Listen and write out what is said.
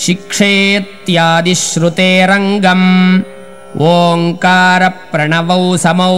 शिक्षेत्यादिश्रुतेरङ्गम्। ओङ्कारप्रणवौ समौ।